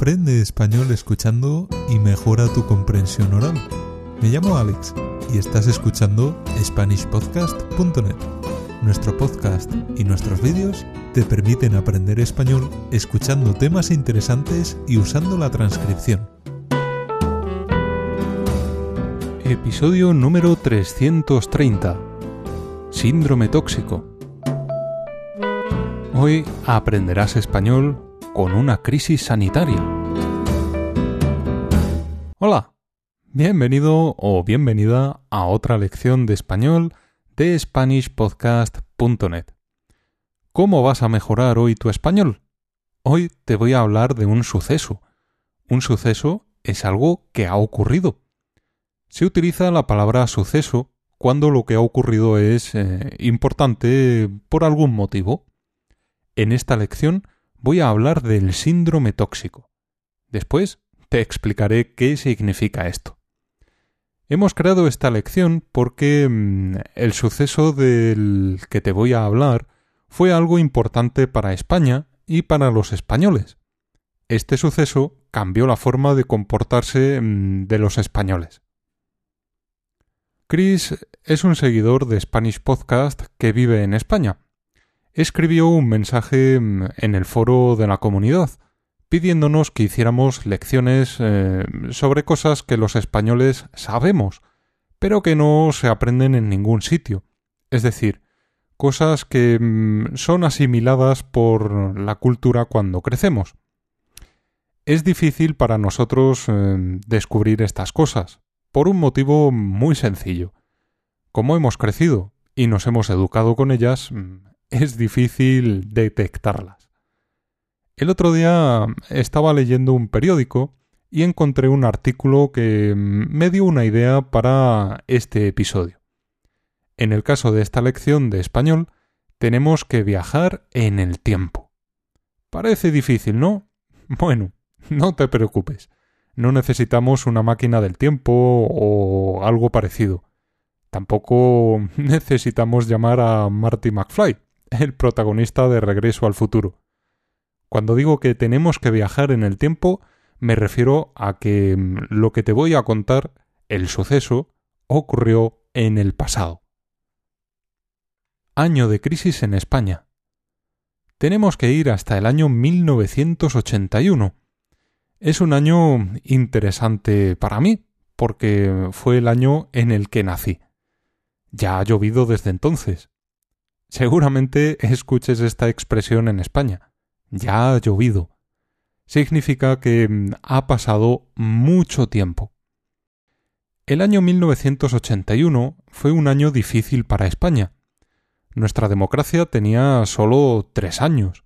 Aprende español escuchando y mejora tu comprensión oral. Me llamo Alex y estás escuchando SpanishPodcast.net. Nuestro podcast y nuestros vídeos te permiten aprender español escuchando temas interesantes y usando la transcripción. Episodio número 330. Síndrome tóxico. Hoy aprenderás español con una crisis sanitaria. Hola, bienvenido o bienvenida a otra lección de español de SpanishPodcast.net. ¿Cómo vas a mejorar hoy tu español? Hoy te voy a hablar de un suceso. Un suceso es algo que ha ocurrido. Se utiliza la palabra suceso cuando lo que ha ocurrido es eh, importante por algún motivo. En esta lección voy a hablar del síndrome tóxico. Después te explicaré qué significa esto. Hemos creado esta lección porque mm, el suceso del que te voy a hablar fue algo importante para España y para los españoles. Este suceso cambió la forma de comportarse mm, de los españoles. Chris es un seguidor de Spanish Podcast que vive en España escribió un mensaje mm, en el foro de la comunidad, pidiéndonos que hiciéramos lecciones eh, sobre cosas que los españoles sabemos, pero que no se aprenden en ningún sitio. Es decir, cosas que mm, son asimiladas por la cultura cuando crecemos. Es difícil para nosotros eh, descubrir estas cosas, por un motivo muy sencillo. Como hemos crecido y nos hemos educado con ellas, mm, es difícil detectarlas. El otro día estaba leyendo un periódico y encontré un artículo que me dio una idea para este episodio. En el caso de esta lección de español, tenemos que viajar en el tiempo. Parece difícil, ¿no? Bueno, no te preocupes. No necesitamos una máquina del tiempo o algo parecido. Tampoco necesitamos llamar a Marty McFly el protagonista de Regreso al futuro. Cuando digo que tenemos que viajar en el tiempo, me refiero a que mm, lo que te voy a contar, el suceso, ocurrió en el pasado. Año de crisis en España. Tenemos que ir hasta el año 1981. Es un año interesante para mí, porque fue el año en el que nací. Ya ha llovido desde entonces. Seguramente escuches esta expresión en España. Ya ha llovido. Significa que mm, ha pasado mucho tiempo. El año 1981 fue un año difícil para España. Nuestra democracia tenía solo tres años.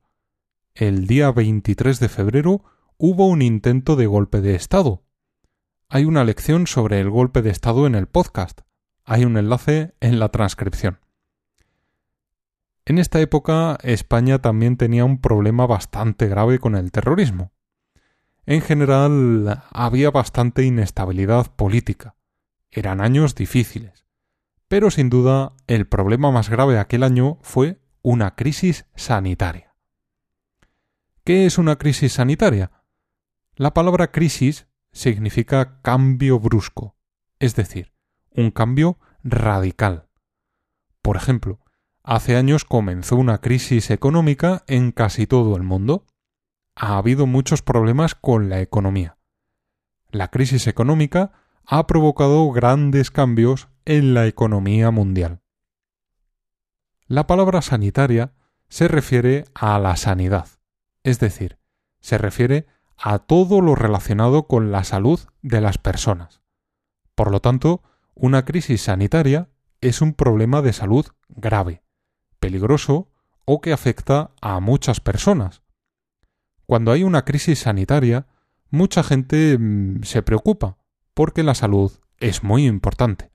El día 23 de febrero hubo un intento de golpe de Estado. Hay una lección sobre el golpe de Estado en el podcast. Hay un enlace en la transcripción. En esta época España también tenía un problema bastante grave con el terrorismo. En general había bastante inestabilidad política. Eran años difíciles. Pero sin duda el problema más grave aquel año fue una crisis sanitaria. ¿Qué es una crisis sanitaria? La palabra crisis significa cambio brusco, es decir, un cambio radical. Por ejemplo, Hace años comenzó una crisis económica en casi todo el mundo. Ha habido muchos problemas con la economía. La crisis económica ha provocado grandes cambios en la economía mundial. La palabra sanitaria se refiere a la sanidad, es decir, se refiere a todo lo relacionado con la salud de las personas. Por lo tanto, una crisis sanitaria es un problema de salud grave peligroso o que afecta a muchas personas. Cuando hay una crisis sanitaria, mucha gente mm, se preocupa, porque la salud es muy importante.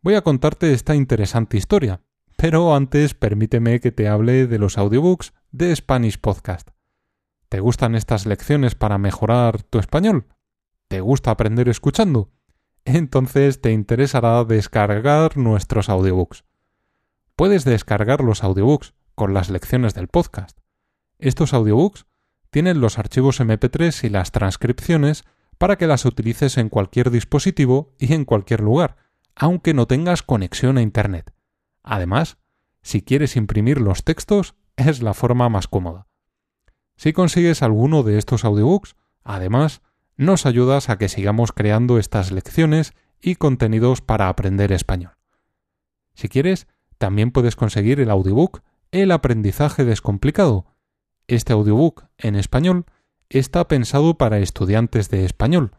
Voy a contarte esta interesante historia, pero antes permíteme que te hable de los audiobooks de Spanish Podcast. ¿Te gustan estas lecciones para mejorar tu español? ¿Te gusta aprender escuchando? Entonces te interesará descargar nuestros audiobooks puedes descargar los audiobooks con las lecciones del podcast. Estos audiobooks tienen los archivos MP3 y las transcripciones para que las utilices en cualquier dispositivo y en cualquier lugar, aunque no tengas conexión a Internet. Además, si quieres imprimir los textos, es la forma más cómoda. Si consigues alguno de estos audiobooks, además, nos ayudas a que sigamos creando estas lecciones y contenidos para aprender español. Si quieres, también puedes conseguir el audiobook El aprendizaje descomplicado. Este audiobook en español está pensado para estudiantes de español.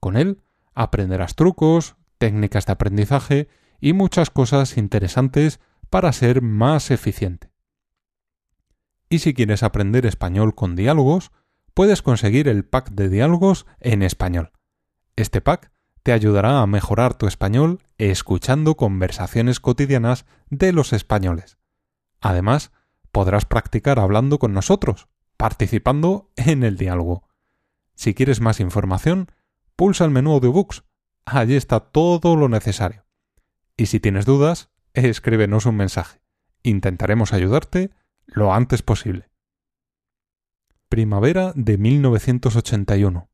Con él aprenderás trucos, técnicas de aprendizaje y muchas cosas interesantes para ser más eficiente. Y si quieres aprender español con diálogos, puedes conseguir el pack de diálogos en español. Este pack te ayudará a mejorar tu español escuchando conversaciones cotidianas de los españoles. Además, podrás practicar hablando con nosotros, participando en el diálogo. Si quieres más información, pulsa el menú Audiobooks. Allí está todo lo necesario. Y si tienes dudas, escríbenos un mensaje. Intentaremos ayudarte lo antes posible. Primavera de 1981.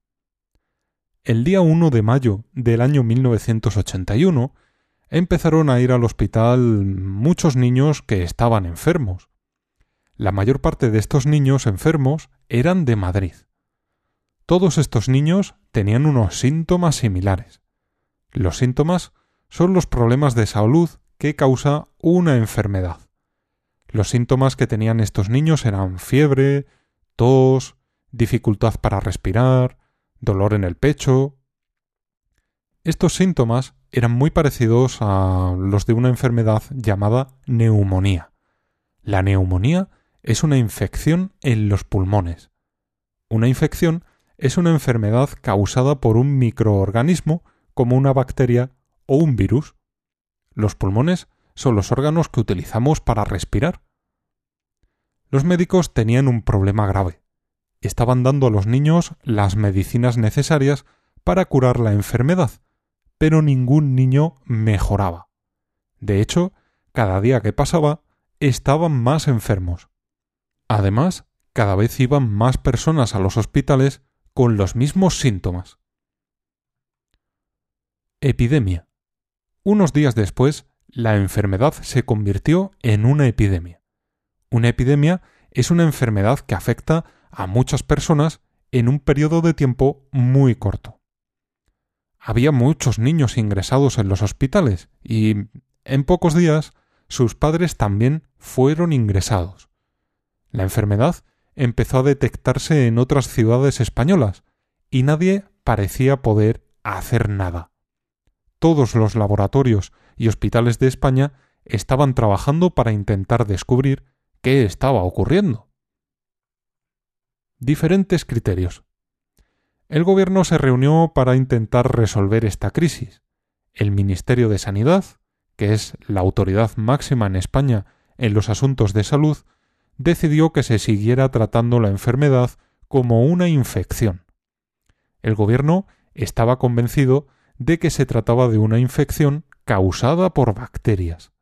El día 1 de mayo del año 1981 empezaron a ir al hospital muchos niños que estaban enfermos. La mayor parte de estos niños enfermos eran de Madrid. Todos estos niños tenían unos síntomas similares. Los síntomas son los problemas de salud que causa una enfermedad. Los síntomas que tenían estos niños eran fiebre, tos, dificultad para respirar, dolor en el pecho. Estos síntomas eran muy parecidos a los de una enfermedad llamada neumonía. La neumonía es una infección en los pulmones. Una infección es una enfermedad causada por un microorganismo como una bacteria o un virus. Los pulmones son los órganos que utilizamos para respirar. Los médicos tenían un problema grave. Estaban dando a los niños las medicinas necesarias para curar la enfermedad, pero ningún niño mejoraba. De hecho, cada día que pasaba, estaban más enfermos. Además, cada vez iban más personas a los hospitales con los mismos síntomas. Epidemia. Unos días después, la enfermedad se convirtió en una epidemia. Una epidemia es una enfermedad que afecta a muchas personas en un periodo de tiempo muy corto. Había muchos niños ingresados en los hospitales y, en pocos días, sus padres también fueron ingresados. La enfermedad empezó a detectarse en otras ciudades españolas y nadie parecía poder hacer nada. Todos los laboratorios y hospitales de España estaban trabajando para intentar descubrir qué estaba ocurriendo. Diferentes criterios. El gobierno se reunió para intentar resolver esta crisis. El Ministerio de Sanidad, que es la autoridad máxima en España en los asuntos de salud, decidió que se siguiera tratando la enfermedad como una infección. El gobierno estaba convencido de que se trataba de una infección causada por bacterias.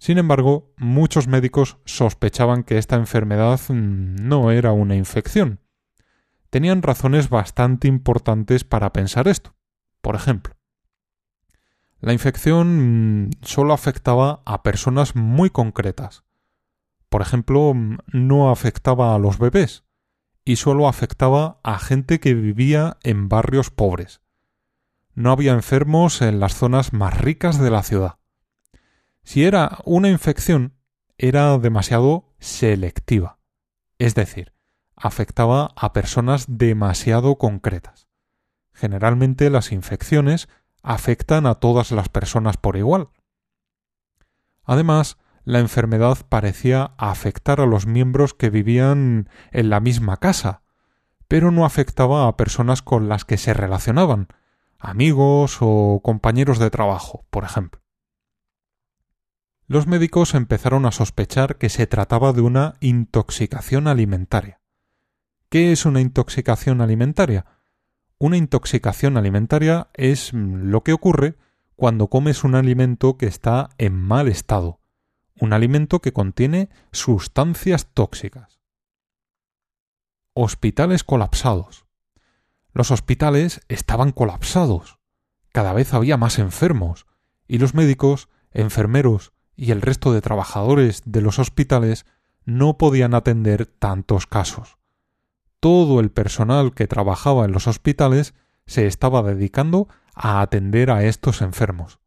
Sin embargo, muchos médicos sospechaban que esta enfermedad mm, no era una infección. Tenían razones bastante importantes para pensar esto. Por ejemplo, la infección mm, solo afectaba a personas muy concretas, por ejemplo, no afectaba a los bebés y solo afectaba a gente que vivía en barrios pobres. No había enfermos en las zonas más ricas de la ciudad. Si era una infección, era demasiado selectiva, es decir, afectaba a personas demasiado concretas. Generalmente las infecciones afectan a todas las personas por igual. Además, la enfermedad parecía afectar a los miembros que vivían en la misma casa, pero no afectaba a personas con las que se relacionaban, amigos o compañeros de trabajo, por ejemplo. Los médicos empezaron a sospechar que se trataba de una intoxicación alimentaria. ¿Qué es una intoxicación alimentaria? Una intoxicación alimentaria es lo que ocurre cuando comes un alimento que está en mal estado, un alimento que contiene sustancias tóxicas. hospitales colapsados. Los hospitales estaban colapsados. Cada vez había más enfermos, y los médicos, enfermeros y el resto de trabajadores de los hospitales no podían atender tantos casos. Todo el personal que trabajaba en los hospitales se estaba dedicando a atender a estos enfermos.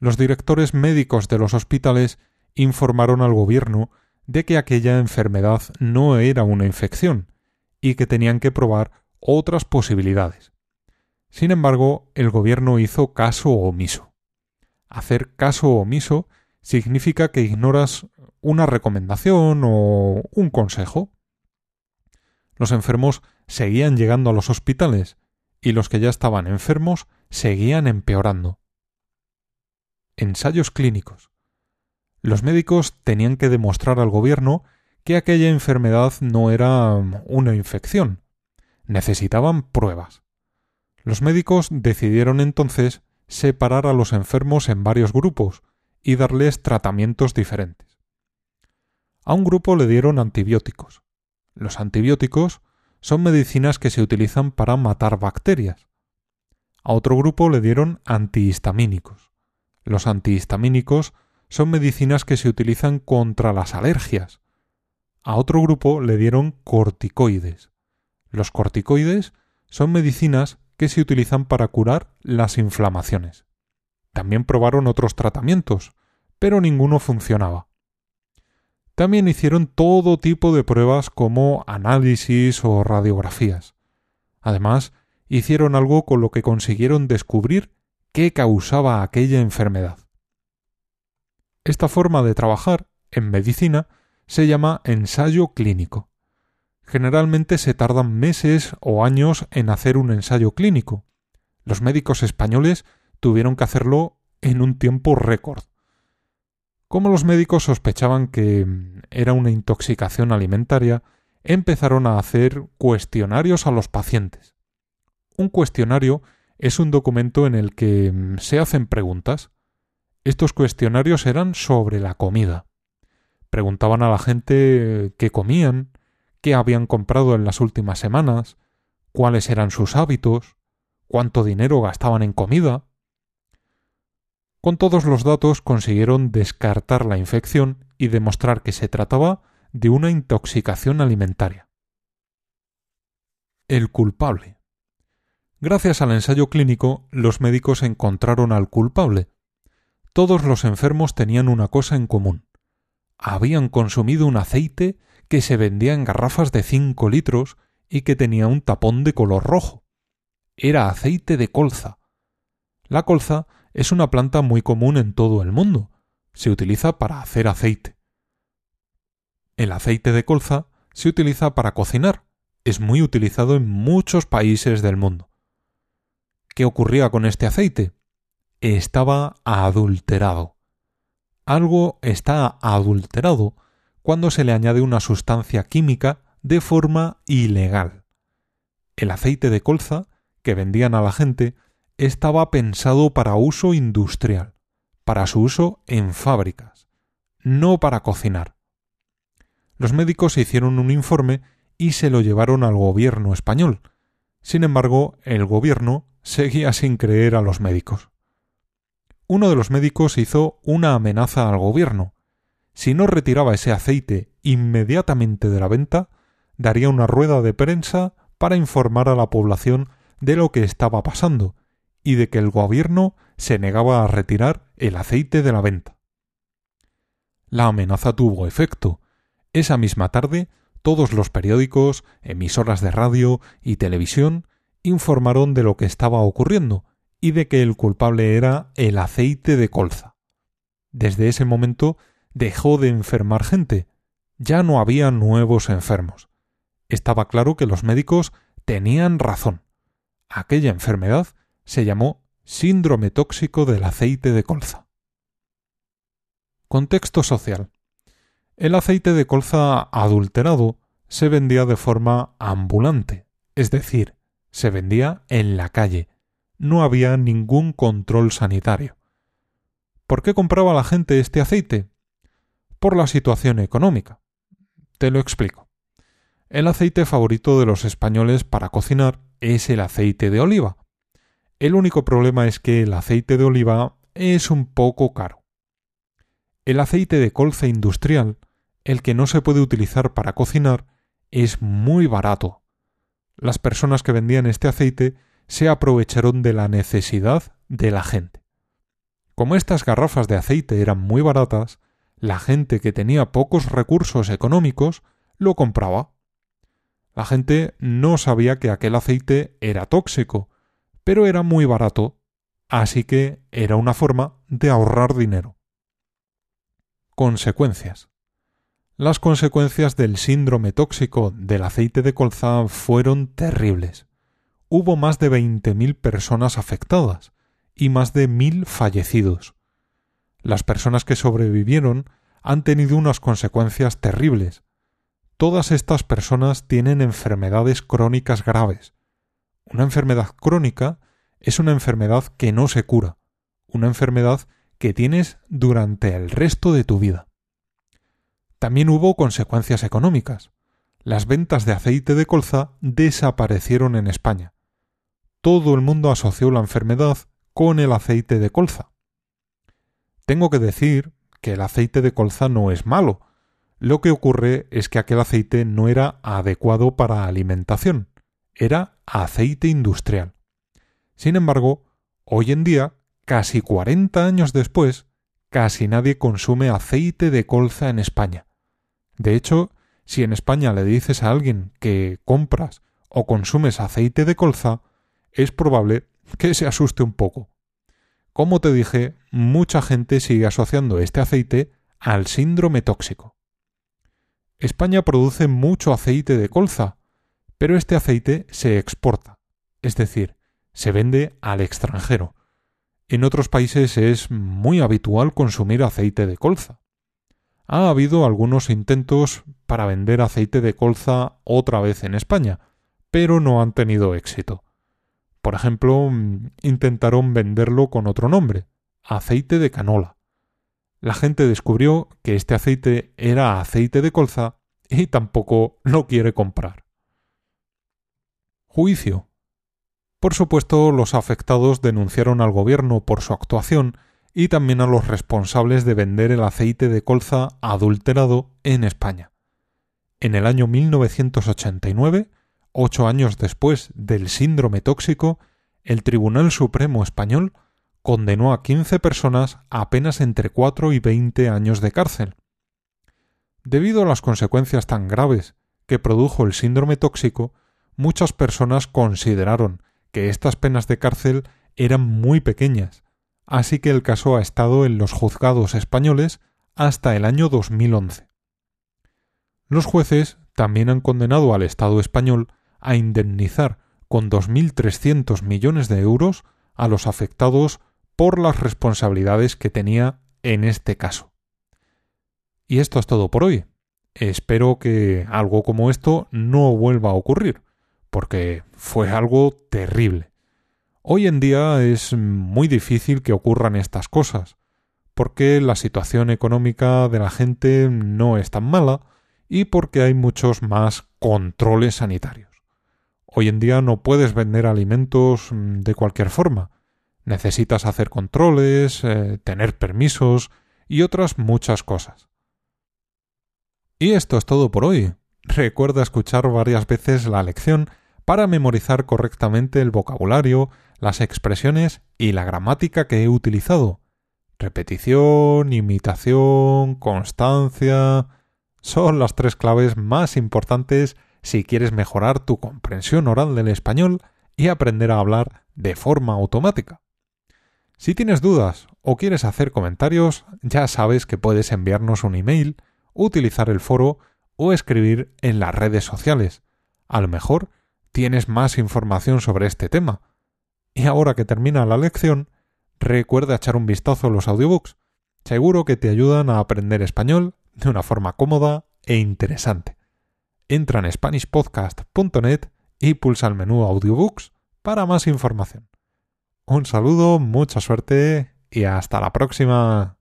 Los directores médicos de los hospitales informaron al gobierno de que aquella enfermedad no era una infección y que tenían que probar otras posibilidades. Sin embargo, el gobierno hizo caso omiso. Hacer caso omiso significa que ignoras una recomendación o un consejo. Los enfermos seguían llegando a los hospitales y los que ya estaban enfermos seguían empeorando. Ensayos clínicos. Los médicos tenían que demostrar al gobierno que aquella enfermedad no era una infección. Necesitaban pruebas. Los médicos decidieron entonces separar a los enfermos en varios grupos y darles tratamientos diferentes. A un grupo le dieron antibióticos. Los antibióticos son medicinas que se utilizan para matar bacterias. A otro grupo le dieron antihistamínicos. Los antihistamínicos son medicinas que se utilizan contra las alergias. A otro grupo le dieron corticoides. Los corticoides son medicinas que se utilizan para curar las inflamaciones. También probaron otros tratamientos, pero ninguno funcionaba. También hicieron todo tipo de pruebas como análisis o radiografías. Además, hicieron algo con lo que consiguieron descubrir qué causaba aquella enfermedad. Esta forma de trabajar en medicina se llama ensayo clínico. Generalmente se tardan meses o años en hacer un ensayo clínico. Los médicos españoles tuvieron que hacerlo en un tiempo récord. Como los médicos sospechaban que mm, era una intoxicación alimentaria, empezaron a hacer cuestionarios a los pacientes. Un cuestionario es un documento en el que mm, se hacen preguntas. Estos cuestionarios eran sobre la comida. Preguntaban a la gente qué comían, qué habían comprado en las últimas semanas, cuáles eran sus hábitos, cuánto dinero gastaban en comida, con todos los datos consiguieron descartar la infección y demostrar que se trataba de una intoxicación alimentaria. El culpable. Gracias al ensayo clínico, los médicos encontraron al culpable. Todos los enfermos tenían una cosa en común. Habían consumido un aceite que se vendía en garrafas de cinco litros y que tenía un tapón de color rojo. Era aceite de colza. La colza es una planta muy común en todo el mundo. Se utiliza para hacer aceite. El aceite de colza se utiliza para cocinar. Es muy utilizado en muchos países del mundo. ¿Qué ocurría con este aceite? Estaba adulterado. Algo está adulterado cuando se le añade una sustancia química de forma ilegal. El aceite de colza que vendían a la gente estaba pensado para uso industrial, para su uso en fábricas, no para cocinar. Los médicos hicieron un informe y se lo llevaron al gobierno español. Sin embargo, el gobierno seguía sin creer a los médicos. Uno de los médicos hizo una amenaza al gobierno. Si no retiraba ese aceite inmediatamente de la venta, daría una rueda de prensa para informar a la población de lo que estaba pasando y de que el gobierno se negaba a retirar el aceite de la venta. La amenaza tuvo efecto. Esa misma tarde, todos los periódicos, emisoras de radio y televisión informaron de lo que estaba ocurriendo y de que el culpable era el aceite de colza. Desde ese momento dejó de enfermar gente. Ya no había nuevos enfermos. Estaba claro que los médicos tenían razón. Aquella enfermedad se llamó síndrome tóxico del aceite de colza. Contexto social. El aceite de colza adulterado se vendía de forma ambulante, es decir, se vendía en la calle. No había ningún control sanitario. ¿Por qué compraba la gente este aceite? Por la situación económica. Te lo explico. El aceite favorito de los españoles para cocinar es el aceite de oliva. El único problema es que el aceite de oliva es un poco caro. El aceite de colza industrial, el que no se puede utilizar para cocinar, es muy barato. Las personas que vendían este aceite se aprovecharon de la necesidad de la gente. Como estas garrafas de aceite eran muy baratas, la gente que tenía pocos recursos económicos lo compraba. La gente no sabía que aquel aceite era tóxico, pero era muy barato, así que era una forma de ahorrar dinero. Consecuencias. Las consecuencias del síndrome tóxico del aceite de colza fueron terribles. Hubo más de 20.000 personas afectadas y más de mil fallecidos. Las personas que sobrevivieron han tenido unas consecuencias terribles, todas estas personas tienen enfermedades crónicas graves. Una enfermedad crónica es una enfermedad que no se cura, una enfermedad que tienes durante el resto de tu vida. También hubo consecuencias económicas. Las ventas de aceite de colza desaparecieron en España. Todo el mundo asoció la enfermedad con el aceite de colza. Tengo que decir que el aceite de colza no es malo, lo que ocurre es que aquel aceite no era adecuado para alimentación, era aceite industrial. Sin embargo, hoy en día, casi 40 años después, casi nadie consume aceite de colza en España. De hecho, si en España le dices a alguien que compras o consumes aceite de colza, es probable que se asuste un poco. Como te dije, mucha gente sigue asociando este aceite al síndrome tóxico. España produce mucho aceite de colza, pero este aceite se exporta, es decir, se vende al extranjero. En otros países es muy habitual consumir aceite de colza. Ha habido algunos intentos para vender aceite de colza otra vez en España, pero no han tenido éxito. Por ejemplo, intentaron venderlo con otro nombre, aceite de canola la gente descubrió que este aceite era aceite de colza y tampoco lo quiere comprar. Juicio. Por supuesto, los afectados denunciaron al gobierno por su actuación y también a los responsables de vender el aceite de colza adulterado en España. En el año 1989, ocho años después del síndrome tóxico, el Tribunal Supremo español condenó a 15 personas a apenas entre 4 y 20 años de cárcel. Debido a las consecuencias tan graves que produjo el síndrome tóxico, muchas personas consideraron que estas penas de cárcel eran muy pequeñas, así que el caso ha estado en los juzgados españoles hasta el año 2011. Los jueces también han condenado al Estado español a indemnizar con 2.300 millones de euros a los afectados por las responsabilidades que tenía en este caso. Y esto es todo por hoy. Espero que algo como esto no vuelva a ocurrir, porque fue algo terrible. Hoy en día es muy difícil que ocurran estas cosas, porque la situación económica de la gente no es tan mala y porque hay muchos más controles sanitarios. Hoy en día no puedes vender alimentos de cualquier forma, Necesitas hacer controles, eh, tener permisos y otras muchas cosas. Y esto es todo por hoy. Recuerda escuchar varias veces la lección para memorizar correctamente el vocabulario, las expresiones y la gramática que he utilizado. Repetición, imitación, constancia son las tres claves más importantes si quieres mejorar tu comprensión oral del español y aprender a hablar de forma automática. Si tienes dudas o quieres hacer comentarios, ya sabes que puedes enviarnos un email, utilizar el foro o escribir en las redes sociales. A lo mejor tienes más información sobre este tema. Y ahora que termina la lección, recuerda echar un vistazo a los audiobooks. Seguro que te ayudan a aprender español de una forma cómoda e interesante. Entra en SpanishPodcast.net y pulsa el menú Audiobooks para más información. Un saludo, mucha suerte y hasta la próxima.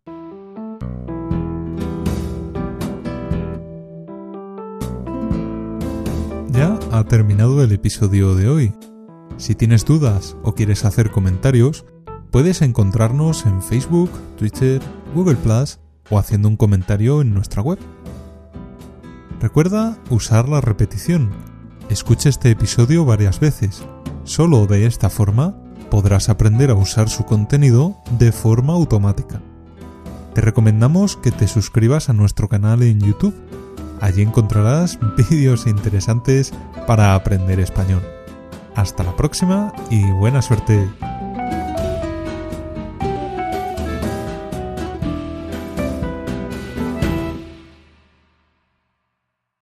Ha terminado el episodio de hoy. Si tienes dudas o quieres hacer comentarios, puedes encontrarnos en Facebook, Twitter, Google Plus o haciendo un comentario en nuestra web. Recuerda usar la repetición. Escucha este episodio varias veces. Solo de esta forma podrás aprender a usar su contenido de forma automática. Te recomendamos que te suscribas a nuestro canal en YouTube. Allí encontrarás vídeos interesantes para aprender español. Hasta la próxima y buena suerte.